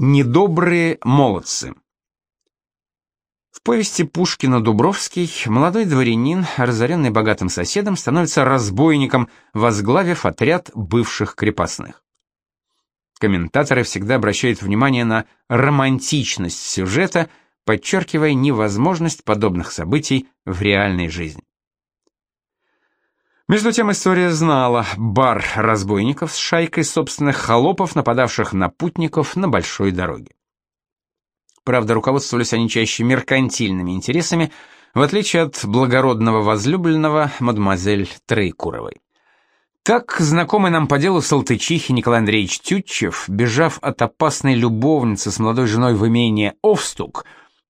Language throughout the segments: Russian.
Недобрые молодцы. В повести Пушкина «Дубровский» молодой дворянин, разоренный богатым соседом, становится разбойником, возглавив отряд бывших крепостных. Комментаторы всегда обращают внимание на романтичность сюжета, подчеркивая невозможность подобных событий в реальной жизни. Между тем история знала бар разбойников с шайкой собственных холопов, нападавших на путников на большой дороге. Правда, руководствовались они чаще меркантильными интересами, в отличие от благородного возлюбленного мадемуазель Трейкуровой. Так, знакомый нам по делу Салтычихи Николай Андреевич Тютчев, бежав от опасной любовницы с молодой женой в имение Овстук,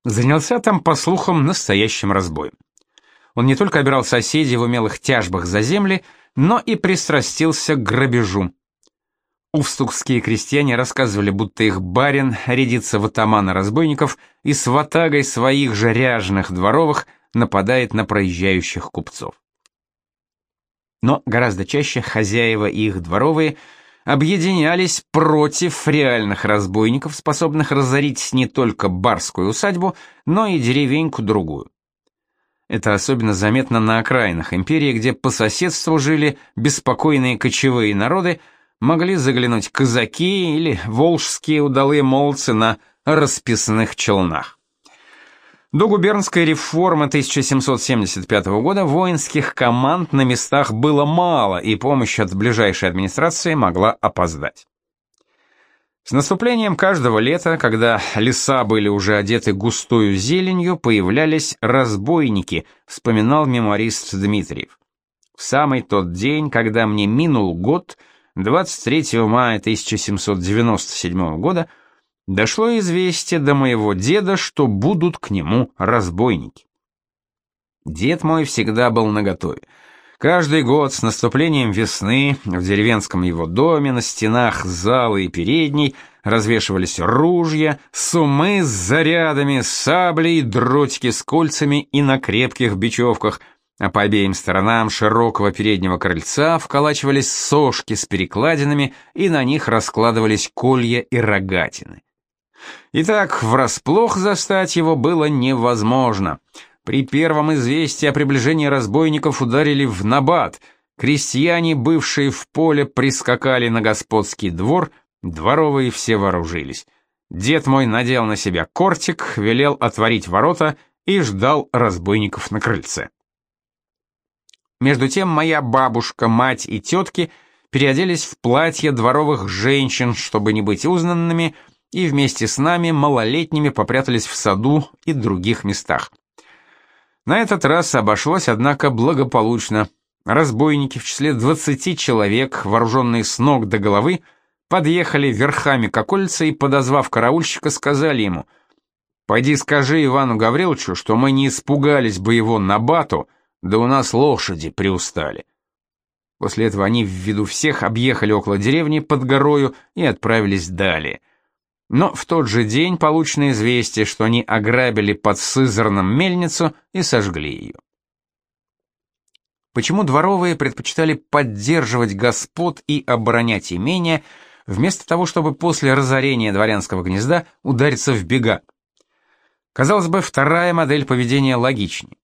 занялся там, по слухам, настоящим разбоем. Он не только обирал соседей в умелых тяжбах за земли, но и пристрастился к грабежу. Увстукские крестьяне рассказывали, будто их барин рядится в атамана разбойников и с ватагой своих же ряженых дворовых нападает на проезжающих купцов. Но гораздо чаще хозяева и их дворовые объединялись против реальных разбойников, способных разорить не только барскую усадьбу, но и деревеньку-другую. Это особенно заметно на окраинах империи, где по соседству жили беспокойные кочевые народы, могли заглянуть казаки или волжские удалые молодцы на расписных челнах. До губернской реформы 1775 года воинских команд на местах было мало, и помощь от ближайшей администрации могла опоздать. С наступлением каждого лета, когда леса были уже одеты густою зеленью, появлялись разбойники, вспоминал мемуарист Дмитриев. В самый тот день, когда мне минул год, 23 мая 1797 года, дошло известие до моего деда, что будут к нему разбойники. Дед мой всегда был наготове. Каждый год с наступлением весны в деревенском его доме на стенах зала и передней развешивались ружья, сумы с зарядами, сабли и дротики с кольцами и на крепких бечевках, а по обеим сторонам широкого переднего крыльца вколачивались сошки с перекладинами, и на них раскладывались колья и рогатины. Итак, врасплох застать его было невозможно — при первом известии о приближении разбойников ударили в набат. Крестьяне, бывшие в поле, прискакали на господский двор, дворовые все вооружились. Дед мой надел на себя кортик, велел отворить ворота и ждал разбойников на крыльце. Между тем моя бабушка, мать и тетки переоделись в платья дворовых женщин, чтобы не быть узнанными, и вместе с нами, малолетними, попрятались в саду и других местах. На этот раз обошлось, однако, благополучно. Разбойники в числе 20 человек, вооруженные с ног до головы, подъехали верхами к окольце и, подозвав караульщика, сказали ему, «Пойди скажи Ивану Гавриловичу, что мы не испугались бы его на бату, да у нас лошади приустали». После этого они в виду всех объехали около деревни под горою и отправились далее. Но в тот же день получено известие, что они ограбили под Сызраном мельницу и сожгли ее. Почему дворовые предпочитали поддерживать господ и оборонять имения, вместо того, чтобы после разорения дворянского гнезда удариться в бега? Казалось бы, вторая модель поведения логичнее.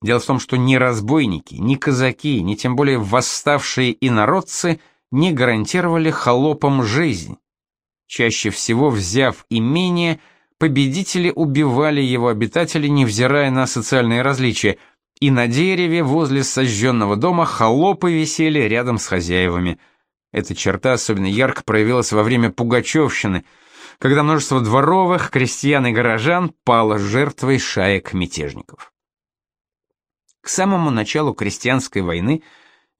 Дело в том, что ни разбойники, ни казаки, ни тем более восставшие инородцы не гарантировали холопам жизнь. Чаще всего, взяв имение, победители убивали его обитателей, невзирая на социальные различия, и на дереве возле сожженного дома холопы висели рядом с хозяевами. Эта черта особенно ярко проявилась во время Пугачевщины, когда множество дворовых, крестьян и горожан пало жертвой шаек мятежников. К самому началу крестьянской войны,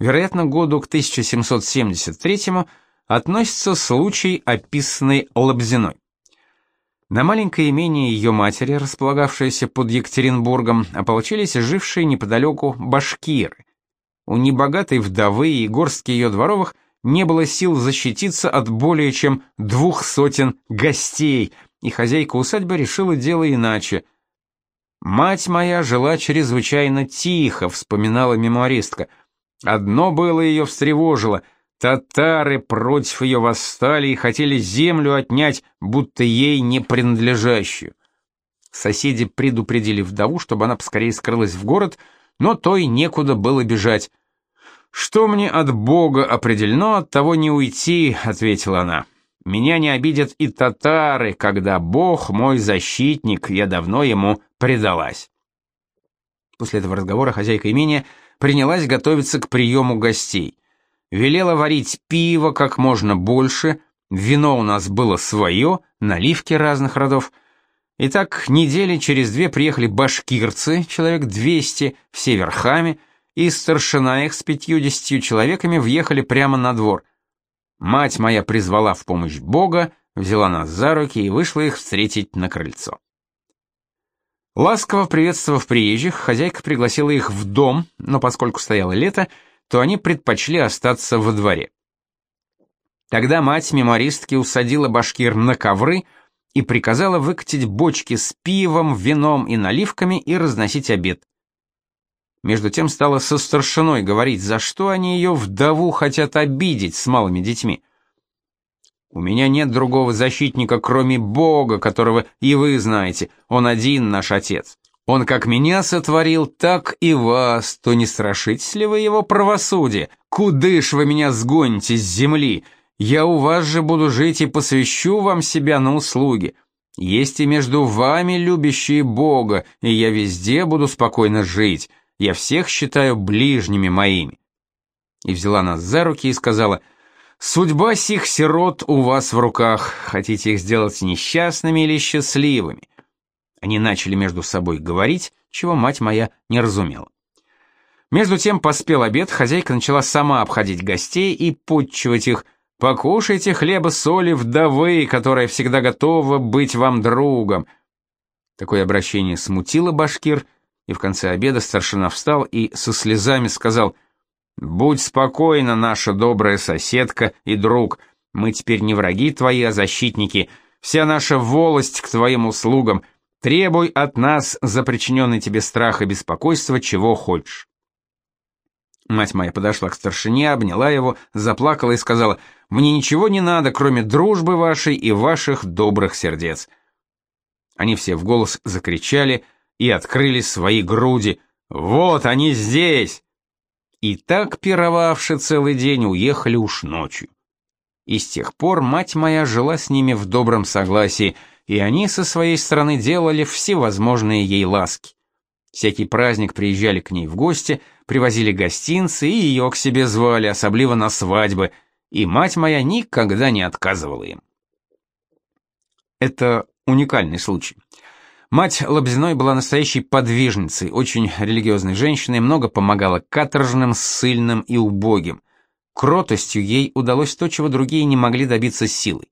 вероятно, году к 1773 году, относится случай, описанный Лобзиной. На маленькое имение ее матери, располагавшееся под Екатеринбургом, ополчились жившие неподалеку башкиры. У небогатой вдовы и горстки ее дворовых не было сил защититься от более чем двух сотен гостей, и хозяйка усадьбы решила дело иначе. «Мать моя жила чрезвычайно тихо», — вспоминала мемуаристка. «Одно было ее встревожило — Татары против ее восстали и хотели землю отнять, будто ей не принадлежащую. Соседи предупредили вдову, чтобы она поскорее скрылась в город, но той некуда было бежать. «Что мне от Бога определено, от того не уйти», — ответила она. «Меня не обидят и татары, когда Бог мой защитник, я давно ему предалась». После этого разговора хозяйка имения принялась готовиться к приему гостей. Велела варить пиво как можно больше, вино у нас было свое, наливки разных родов — Итак, недели через две приехали башкирцы, человек 200, все верхами, и старшина их с пятью-десятью человеками въехали прямо на двор. Мать моя призвала в помощь Бога, взяла нас за руки и вышла их встретить на крыльцо. Ласково приветствовав приезжих, хозяйка пригласила их в дом, но поскольку стояло лето, то они предпочли остаться во дворе. Тогда мать мемористки усадила башкир на ковры, и приказала выкатить бочки с пивом, вином и наливками и разносить обед. Между тем стала со старшиной говорить, за что они ее вдову хотят обидеть с малыми детьми. У меня нет другого защитника, кроме Бога, которого и вы знаете, он один наш отец. Он как меня сотворил, так и вас, то не страшитесь ли вы его правосудие? Кудыш вы меня сгоните с земли? Я у вас же буду жить и посвящу вам себя на услуги. Есть и между вами любящие Бога, и я везде буду спокойно жить. Я всех считаю ближними моими». И взяла нас за руки и сказала, «Судьба сих сирот у вас в руках. Хотите их сделать несчастными или счастливыми?» Они начали между собой говорить, чего мать моя не разумела. Между тем поспел обед, хозяйка начала сама обходить гостей и подчивать их, Покушайте хлеба соли вдовы, которая всегда готова быть вам другом. Такое обращение смутило башкир, и в конце обеда старшина встал и со слезами сказал: "Будь спокойна, наша добрая соседка и друг. Мы теперь не враги твои, а защитники. Вся наша волость к твоим услугам. Требуй от нас за причиненный тебе страх и беспокойство чего хочешь". Мать моя подошла к старшине, обняла его, заплакала и сказала: "Мне ничего не надо, кроме дружбы вашей и ваших добрых сердец". Они все в голос закричали и открыли свои груди. "Вот они здесь!" И так пировавши целый день уехали уж ночью. И с тех пор мать моя жила с ними в добром согласии, и они со своей стороны делали всевозможные ей ласки. Всякий праздник приезжали к ней в гости, привозили гостинцы и ее к себе звали, особливо на свадьбы, и мать моя никогда не отказывала им. Это уникальный случай. Мать Лобзиной была настоящей подвижницей, очень религиозной женщиной, много помогала каторжным, ссыльным и убогим. Кротостью ей удалось то, чего другие не могли добиться силой.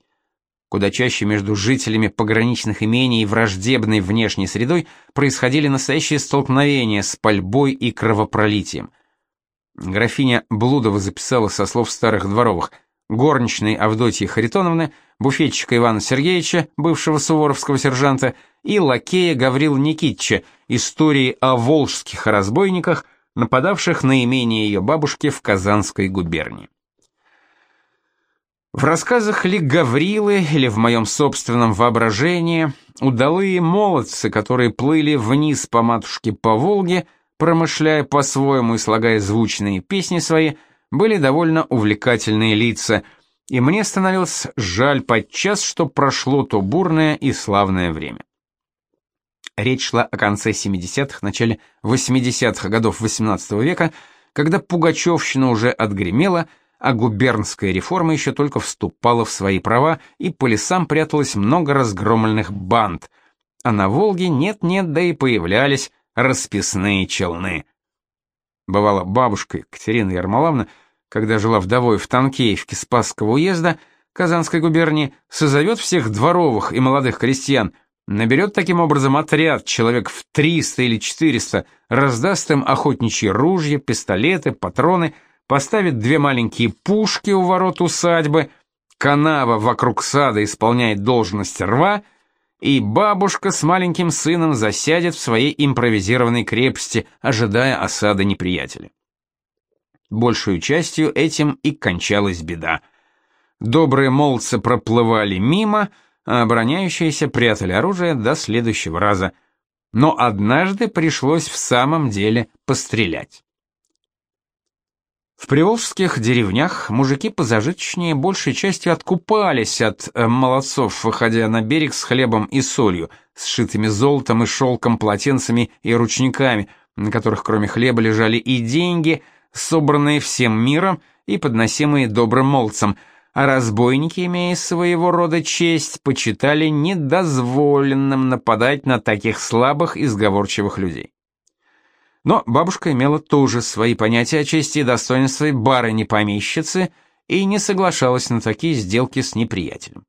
Куда чаще между жителями пограничных имений и враждебной внешней средой происходили настоящие столкновения с пальбой и кровопролитием. Графиня Блудова записала со слов старых дворовых горничной Авдотьи Харитоновны, буфетчика Ивана Сергеевича, бывшего суворовского сержанта, и лакея Гаврила Никитича истории о волжских разбойниках, нападавших на имение ее бабушки в Казанской губернии. В рассказах ли Гаврилы или в моем собственном воображении удалые молодцы, которые плыли вниз по матушке по Волге, промышляя по-своему и слагая звучные песни свои, были довольно увлекательные лица, и мне становилось жаль подчас, что прошло то бурное и славное время. Речь шла о конце 70-х, начале 80-х годов XVIII века, когда пугачевщина уже отгремела, а губернская реформа еще только вступала в свои права, и по лесам пряталось много разгромленных банд, а на Волге нет-нет, да и появлялись расписные челны. Бывала бабушка Екатерина Ермолаевна, когда жила вдовой в Танкеевке Спасского уезда Казанской губернии, созовет всех дворовых и молодых крестьян, наберет таким образом отряд, человек в 300 или 400, раздаст им охотничьи ружья, пистолеты, патроны — поставит две маленькие пушки у ворот усадьбы, канава вокруг сада исполняет должность рва, и бабушка с маленьким сыном засядет в своей импровизированной крепости, ожидая осады неприятеля. Большую частью этим и кончалась беда. Добрые молодцы проплывали мимо, а обороняющиеся прятали оружие до следующего раза. Но однажды пришлось в самом деле пострелять. В приволжских деревнях мужики позажиточнее большей частью откупались от э, молодцов, выходя на берег с хлебом и солью, сшитыми золотом и шелком полотенцами и ручниками, на которых кроме хлеба лежали и деньги, собранные всем миром и подносимые добрым молодцам, а разбойники, имея своего рода честь, почитали недозволенным нападать на таких слабых и сговорчивых людей. Но бабушка имела тоже свои понятия о чести и достоинстве барыни-помещицы и не соглашалась на такие сделки с неприятелем.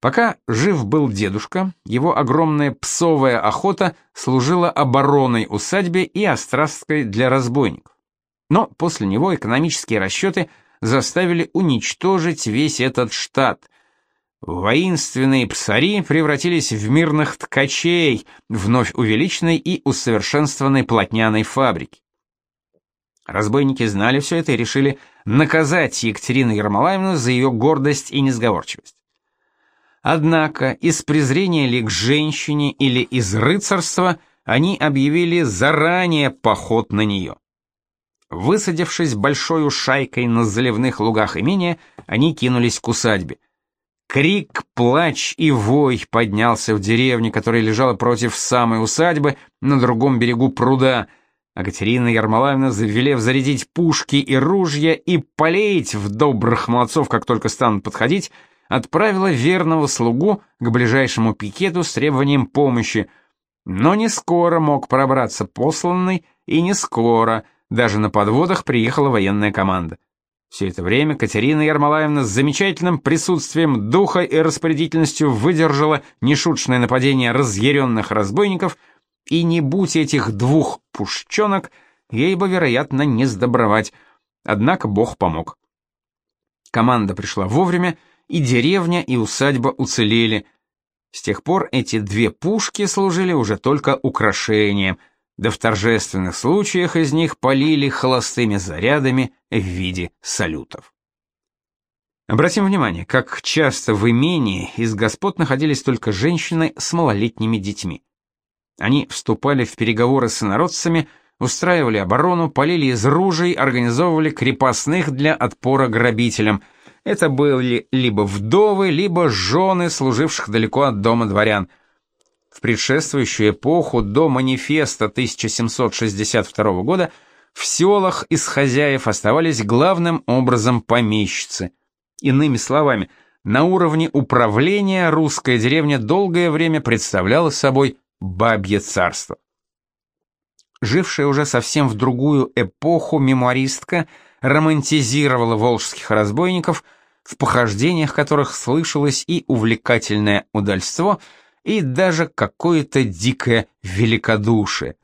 Пока жив был дедушка, его огромная псовая охота служила обороной усадьбе и острасткой для разбойников. Но после него экономические расчеты заставили уничтожить весь этот штат, Воинственные псари превратились в мирных ткачей, вновь увеличенной и усовершенствованной плотняной фабрики. Разбойники знали все это и решили наказать Екатерину Ермолаевну за ее гордость и несговорчивость. Однако из презрения ли к женщине или из рыцарства они объявили заранее поход на нее. Высадившись большой шайкой на заливных лугах имения, они кинулись к усадьбе. Крик, плач и вой поднялся в деревне, которая лежала против самой усадьбы на другом берегу пруда. А Катерина Ермолаевна, завелев зарядить пушки и ружья и полеять в добрых молодцов, как только станут подходить, отправила верного слугу к ближайшему пикету с требованием помощи. Но не скоро мог пробраться посланный, и не скоро, даже на подводах приехала военная команда. Все это время Катерина Ермолаевна с замечательным присутствием духа и распорядительностью выдержала нешуточное нападение разъяренных разбойников, и не будь этих двух пушченок, ей бы, вероятно, не сдобровать. Однако Бог помог. Команда пришла вовремя, и деревня, и усадьба уцелели. С тех пор эти две пушки служили уже только украшением — да в торжественных случаях из них полили холостыми зарядами в виде салютов. Обратим внимание, как часто в имении из господ находились только женщины с малолетними детьми. Они вступали в переговоры с инородцами, устраивали оборону, полили из ружей, организовывали крепостных для отпора грабителям. Это были либо вдовы, либо жены, служивших далеко от дома дворян – в предшествующую эпоху до манифеста 1762 года в селах из хозяев оставались главным образом помещицы. Иными словами, на уровне управления русская деревня долгое время представляла собой бабье царство. Жившая уже совсем в другую эпоху мемуаристка романтизировала волжских разбойников, в похождениях которых слышалось и увлекательное удальство – и даже какое-то дикое великодушие.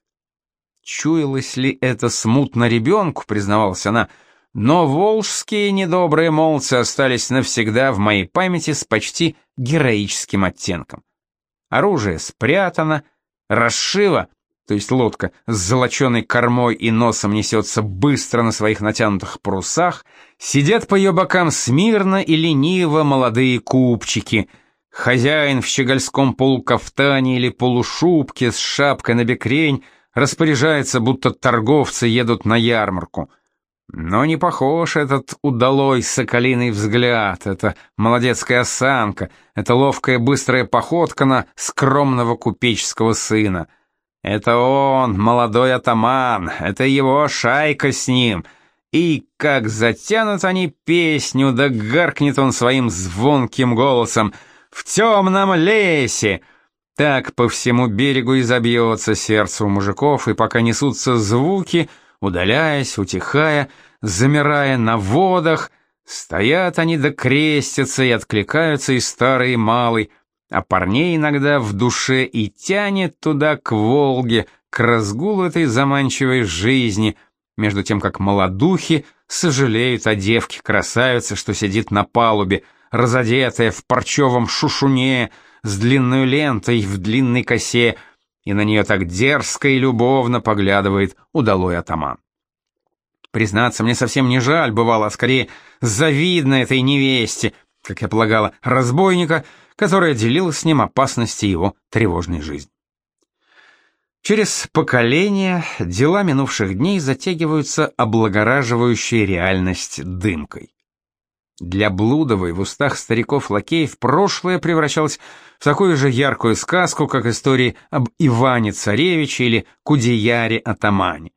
Чуялось ли это смутно ребенку, признавалась она, но волжские недобрые молодцы остались навсегда в моей памяти с почти героическим оттенком. Оружие спрятано, расшива, то есть лодка с золоченой кормой и носом несется быстро на своих натянутых парусах, сидят по ее бокам смирно и лениво молодые купчики — Хозяин в щегольском полукафтане или полушубке с шапкой на бекрень распоряжается, будто торговцы едут на ярмарку. Но не похож этот удалой соколиный взгляд, это молодецкая осанка, это ловкая быстрая походка на скромного купеческого сына. Это он, молодой атаман, это его шайка с ним. И как затянут они песню, да гаркнет он своим звонким голосом — в темном лесе!» Так по всему берегу и забьется сердце у мужиков, и пока несутся звуки, удаляясь, утихая, замирая на водах, стоят они да крестятся и откликаются и старый, и малый, а парней иногда в душе и тянет туда к Волге, к разгулу этой заманчивой жизни, между тем как молодухи сожалеют о девке-красавице, что сидит на палубе, разодетая в парчевом шушуне, с длинной лентой в длинной косе, и на нее так дерзко и любовно поглядывает удалой атаман. Признаться, мне совсем не жаль бывало, а скорее завидно этой невесте, как я полагала, разбойника, которая делила с ним опасности его тревожной жизни. Через поколения дела минувших дней затягиваются облагораживающей реальность дымкой. Для Блудовой в устах стариков-лакеев прошлое превращалось в такую же яркую сказку, как истории об Иване-царевиче или Кудеяре-атамане.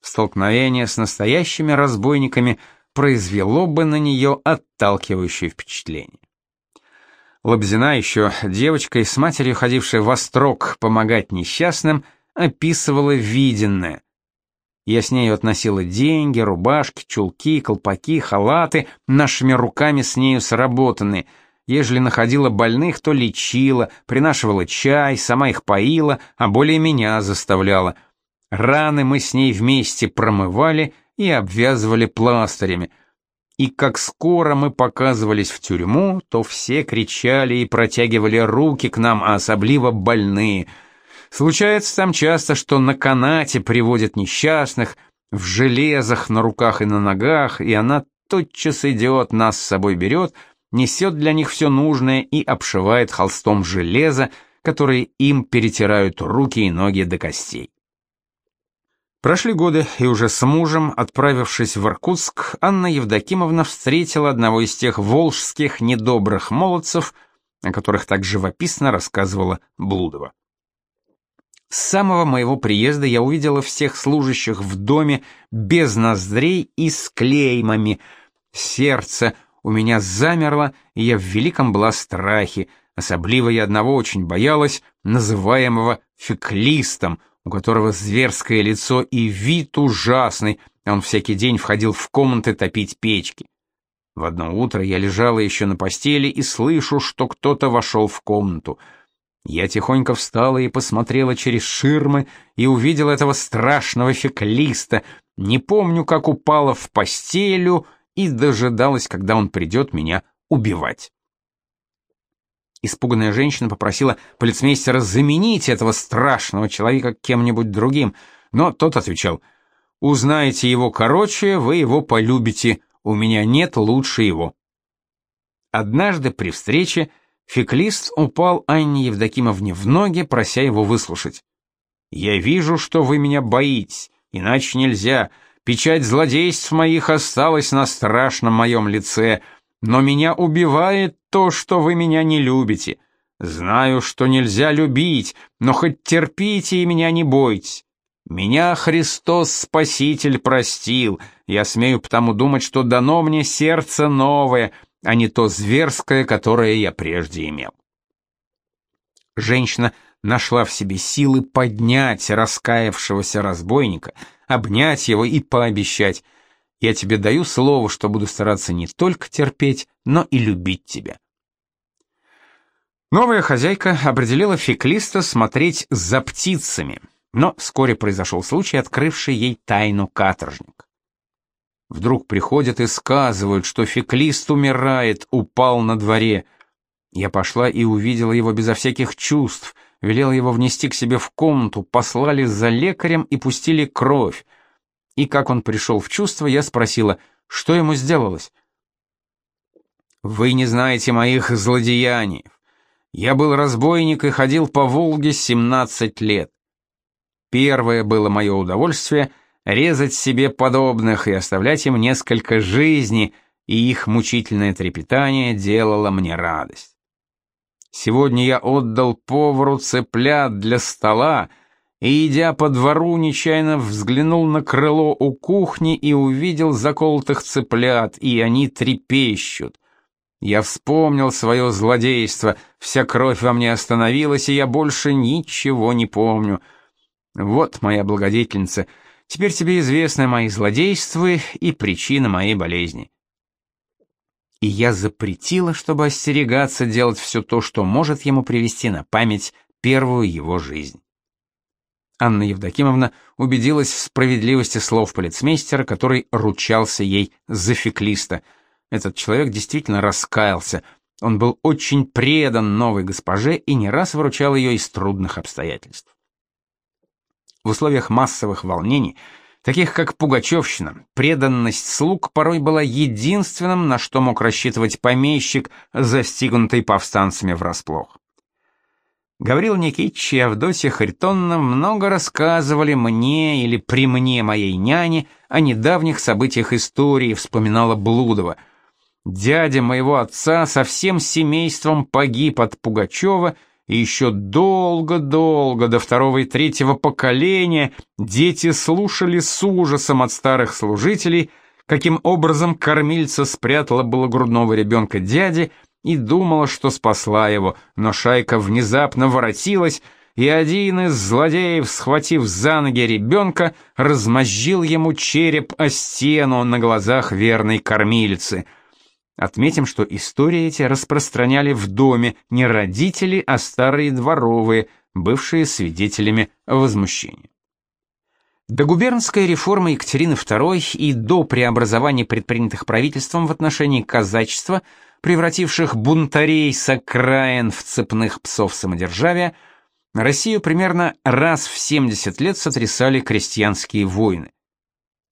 Столкновение с настоящими разбойниками произвело бы на нее отталкивающее впечатление. Лобзина еще девочкой с матерью, ходившей в острог помогать несчастным, описывала виденное. Я с нею относила деньги, рубашки, чулки, колпаки, халаты, нашими руками с нею сработанные. Ежели находила больных, то лечила, принашивала чай, сама их поила, а более меня заставляла. Раны мы с ней вместе промывали и обвязывали пластырями — и как скоро мы показывались в тюрьму, то все кричали и протягивали руки к нам, а особливо больные. Случается там часто, что на канате приводят несчастных, в железах на руках и на ногах, и она тотчас идет, нас с собой берет, несет для них все нужное и обшивает холстом железа, которые им перетирают руки и ноги до костей. Прошли годы, и уже с мужем, отправившись в Иркутск, Анна Евдокимовна встретила одного из тех волжских недобрых молодцев, о которых так живописно рассказывала Блудова. С самого моего приезда я увидела всех служащих в доме без ноздрей и с клеймами. Сердце у меня замерло, и я в великом была страхе, особливо я одного очень боялась, называемого феклистом — у которого зверское лицо и вид ужасный, он всякий день входил в комнаты топить печки. В одно утро я лежала еще на постели и слышу, что кто-то вошел в комнату. Я тихонько встала и посмотрела через ширмы и увидела этого страшного феклиста. Не помню, как упала в постелю и дожидалась, когда он придет меня убивать. Испуганная женщина попросила полицмейстера заменить этого страшного человека кем-нибудь другим, но тот отвечал, «Узнаете его короче, вы его полюбите, у меня нет лучше его». Однажды при встрече феклист упал Анне Евдокимовне в ноги, прося его выслушать. «Я вижу, что вы меня боитесь, иначе нельзя. Печать злодейств моих осталась на страшном моем лице, но меня убивает то, что вы меня не любите. Знаю, что нельзя любить, но хоть терпите и меня не бойтесь. Меня Христос Спаситель простил, я смею потому думать, что дано мне сердце новое, а не то зверское, которое я прежде имел. Женщина нашла в себе силы поднять раскаявшегося разбойника, обнять его и пообещать, я тебе даю слово, что буду стараться не только терпеть, но и любить тебя. Новая хозяйка определила феклиста смотреть за птицами, но вскоре произошел случай, открывший ей тайну каторжник. Вдруг приходят и сказывают, что феклист умирает, упал на дворе. Я пошла и увидела его безо всяких чувств, велела его внести к себе в комнату, послали за лекарем и пустили кровь. И как он пришел в чувство, я спросила, что ему сделалось. «Вы не знаете моих злодеяний. Я был разбойник и ходил по Волге 17 лет. Первое было мое удовольствие — резать себе подобных и оставлять им несколько жизней, и их мучительное трепетание делало мне радость. Сегодня я отдал повару цыплят для стола, и, идя по двору, нечаянно взглянул на крыло у кухни и увидел заколотых цыплят, и они трепещут. Я вспомнил свое злодейство, вся кровь во мне остановилась, и я больше ничего не помню. Вот моя благодетельница, теперь тебе известны мои злодейства и причина моей болезни. И я запретила, чтобы остерегаться делать все то, что может ему привести на память первую его жизнь. Анна Евдокимовна убедилась в справедливости слов полицмейстера, который ручался ей за феклиста. Этот человек действительно раскаялся. Он был очень предан новой госпоже и не раз выручал ее из трудных обстоятельств. В условиях массовых волнений таких как Пугачевщина, преданность слуг порой была единственным, на что мог рассчитывать помещик, застигнутый повстанцами врасплох. Гаврил Никитич и Авдотья Харитонна много рассказывали мне или при мне моей няне о недавних событиях истории, вспоминала Блудова. Дядя моего отца со всем семейством погиб от Пугачева, и еще долго-долго до второго и третьего поколения дети слушали с ужасом от старых служителей, каким образом кормильца спрятала было грудного ребенка дяди и думала, что спасла его, но шайка внезапно воротилась, и один из злодеев, схватив за ноги ребенка, размозжил ему череп о стену на глазах верной кормилицы — Отметим, что истории эти распространяли в доме не родители, а старые дворовые, бывшие свидетелями возмущения. До губернской реформы Екатерины II и до преобразований, предпринятых правительством в отношении казачества, превративших бунтарей с окраин в цепных псов самодержавия, Россию примерно раз в 70 лет сотрясали крестьянские войны.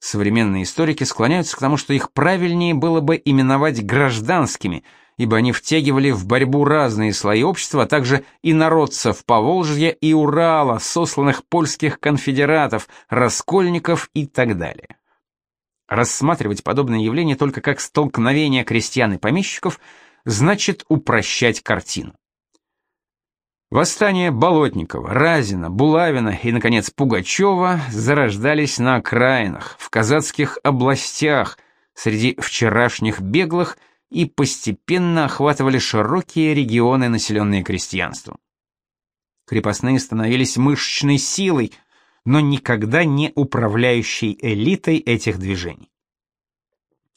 Современные историки склоняются к тому, что их правильнее было бы именовать гражданскими, ибо они втягивали в борьбу разные слои общества, а также и народцев Поволжья и Урала, сосланных польских конфедератов, раскольников и так далее. Рассматривать подобное явление только как столкновение крестьян и помещиков значит упрощать картину. Восстания Болотникова, Разина, Булавина и, наконец, Пугачева зарождались на окраинах, в казацких областях, среди вчерашних беглых и постепенно охватывали широкие регионы, населенные крестьянством. Крепостные становились мышечной силой, но никогда не управляющей элитой этих движений.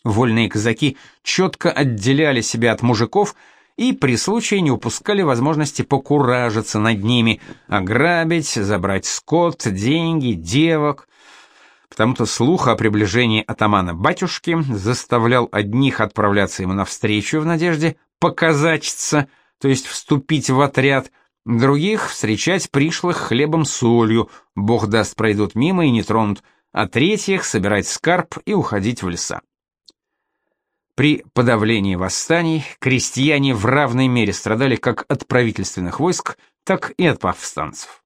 Вольные казаки четко отделяли себя от мужиков – и при случае не упускали возможности покуражиться над ними, ограбить, забрать скот, деньги, девок. Потому-то слух о приближении атамана-батюшки заставлял одних отправляться ему навстречу в надежде показачиться, то есть вступить в отряд, других встречать пришлых хлебом-солью, бог даст пройдут мимо и не тронут, а третьих собирать скарб и уходить в леса. При подавлении восстаний крестьяне в равной мере страдали как от правительственных войск, так и от повстанцев.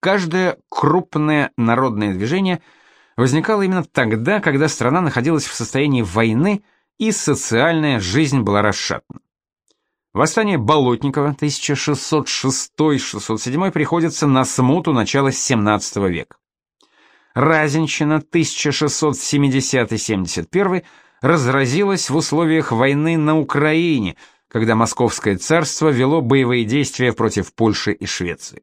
Каждое крупное народное движение возникало именно тогда, когда страна находилась в состоянии войны и социальная жизнь была расшатана. Восстание Болотникова 1606-607 приходится на смуту начала XVII века. Разинщина 1670-71 разразилась в условиях войны на Украине, когда Московское царство вело боевые действия против Польши и Швеции.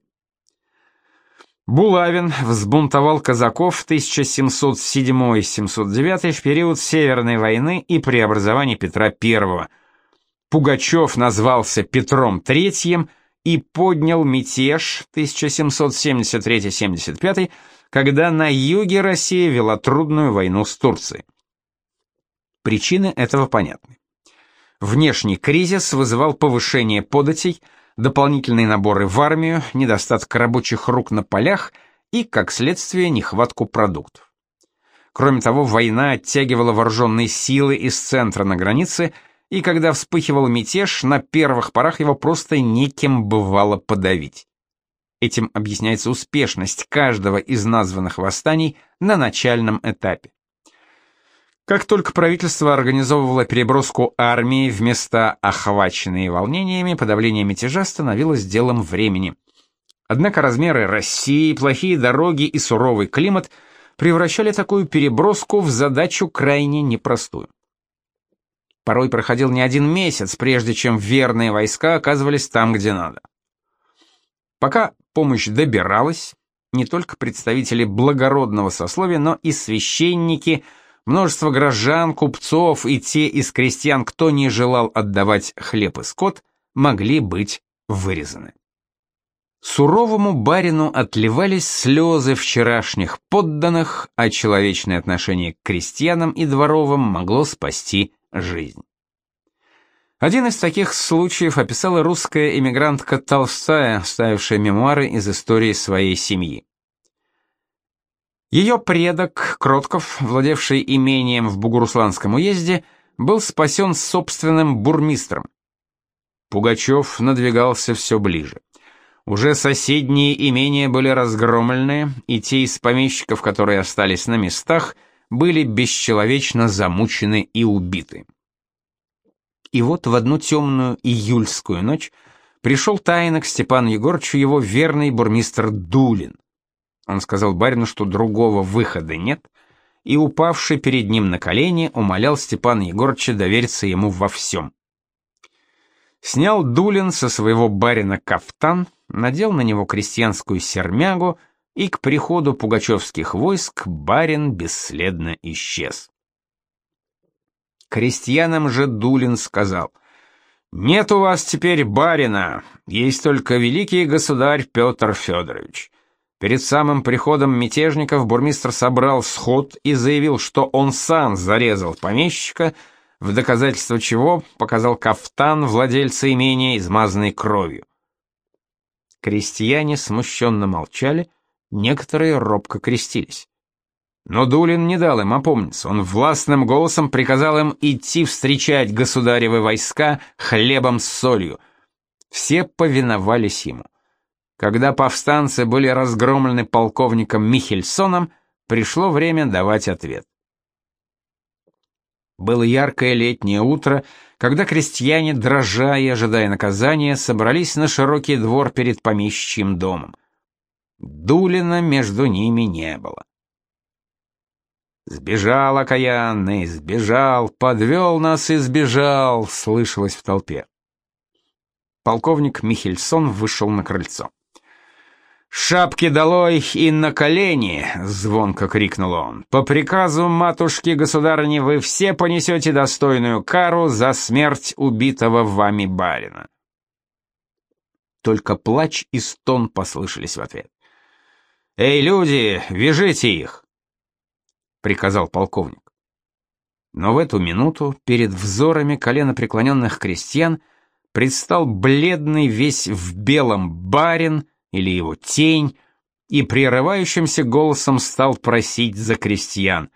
Булавин взбунтовал казаков в 1707-709 в период Северной войны и преобразования Петра I. Пугачев назвался Петром III и поднял мятеж 1773-75, когда на юге Россия вела трудную войну с Турцией. Причины этого понятны. Внешний кризис вызывал повышение податей, дополнительные наборы в армию, недостаток рабочих рук на полях и, как следствие, нехватку продуктов. Кроме того, война оттягивала вооруженные силы из центра на границе, и когда вспыхивал мятеж, на первых порах его просто некем бывало подавить. Этим объясняется успешность каждого из названных восстаний на начальном этапе. Как только правительство организовывало переброску армии в места, охваченные волнениями, подавление мятежа становилось делом времени. Однако размеры России, плохие дороги и суровый климат превращали такую переброску в задачу крайне непростую. Порой проходил не один месяц, прежде чем верные войска оказывались там, где надо. Пока помощь добиралась, не только представители благородного сословия, но и священники – Множество горожан, купцов и те из крестьян, кто не желал отдавать хлеб и скот, могли быть вырезаны. Суровому барину отливались слезы вчерашних подданных, а человечное отношение к крестьянам и дворовым могло спасти жизнь. Один из таких случаев описала русская эмигрантка Толстая, ставившая мемуары из истории своей семьи. Ее предок, Кротков, владевший имением в Бугурусланском уезде, был спасен собственным бурмистром. Пугачев надвигался все ближе. Уже соседние имения были разгромлены, и те из помещиков, которые остались на местах, были бесчеловечно замучены и убиты. И вот в одну темную июльскую ночь пришел тайно к Степану Егорчу его верный бурмистр Дулин. Он сказал барину, что другого выхода нет, и, упавший перед ним на колени, умолял Степана Егорча довериться ему во всем. Снял Дулин со своего барина кафтан, надел на него крестьянскую сермягу, и к приходу пугачевских войск барин бесследно исчез. Крестьянам же Дулин сказал, «Нет у вас теперь барина, есть только великий государь Петр Федорович. Перед самым приходом мятежников бурмистр собрал сход и заявил, что он сам зарезал помещика, в доказательство чего показал кафтан владельца имения, измазанный кровью. Крестьяне смущенно молчали, некоторые робко крестились. Но Дулин не дал им опомниться, он властным голосом приказал им идти встречать государевы войска хлебом с солью. Все повиновались ему. Когда повстанцы были разгромлены полковником Михельсоном, пришло время давать ответ. Было яркое летнее утро, когда крестьяне, дрожа и ожидая наказания, собрались на широкий двор перед помещичьим домом. Дулина между ними не было. «Сбежал окаянный, сбежал, подвел нас и сбежал», — слышалось в толпе. Полковник Михельсон вышел на крыльцо. «Шапки долой и на колени!» — звонко крикнул он. «По приказу матушки-государыни вы все понесете достойную кару за смерть убитого вами барина». Только плач и стон послышались в ответ. «Эй, люди, вяжите их!» — приказал полковник. Но в эту минуту перед взорами коленопреклоненных крестьян предстал бледный весь в белом барин — или его тень, и прерывающимся голосом стал просить за крестьян.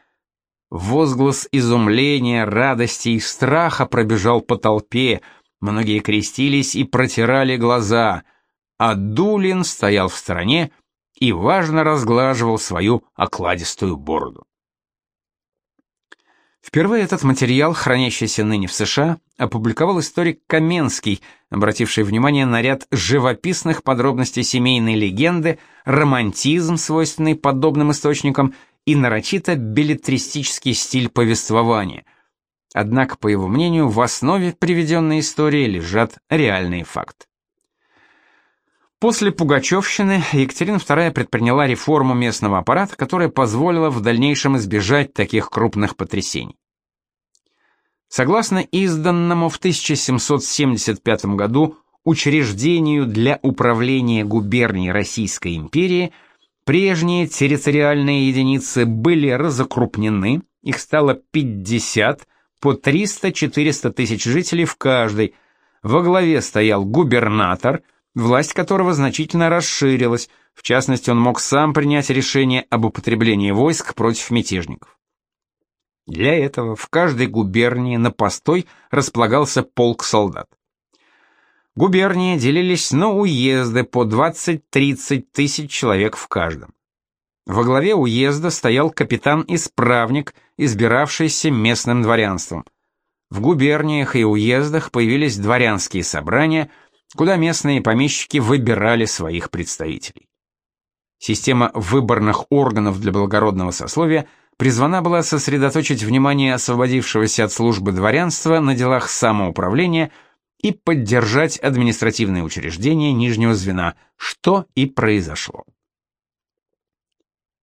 Возглас изумления, радости и страха пробежал по толпе, многие крестились и протирали глаза, а Дулин стоял в стороне и важно разглаживал свою окладистую бороду. Впервые этот материал, хранящийся ныне в США, опубликовал историк Каменский, обративший внимание на ряд живописных подробностей семейной легенды, романтизм, свойственный подобным источникам, и нарочито билетристический стиль повествования. Однако, по его мнению, в основе приведенной истории лежат реальные факты. После Пугачевщины Екатерина II предприняла реформу местного аппарата, которая позволила в дальнейшем избежать таких крупных потрясений. Согласно изданному в 1775 году учреждению для управления губернией Российской империи, прежние территориальные единицы были разокрупнены, их стало 50 по 300-400 тысяч жителей в каждой. Во главе стоял губернатор – власть которого значительно расширилась, в частности, он мог сам принять решение об употреблении войск против мятежников. Для этого в каждой губернии на постой располагался полк солдат. Губернии делились на уезды по 20-30 тысяч человек в каждом. Во главе уезда стоял капитан-исправник, избиравшийся местным дворянством. В губерниях и уездах появились дворянские собрания – куда местные помещики выбирали своих представителей. Система выборных органов для благородного сословия призвана была сосредоточить внимание освободившегося от службы дворянства на делах самоуправления и поддержать административные учреждения нижнего звена, что и произошло.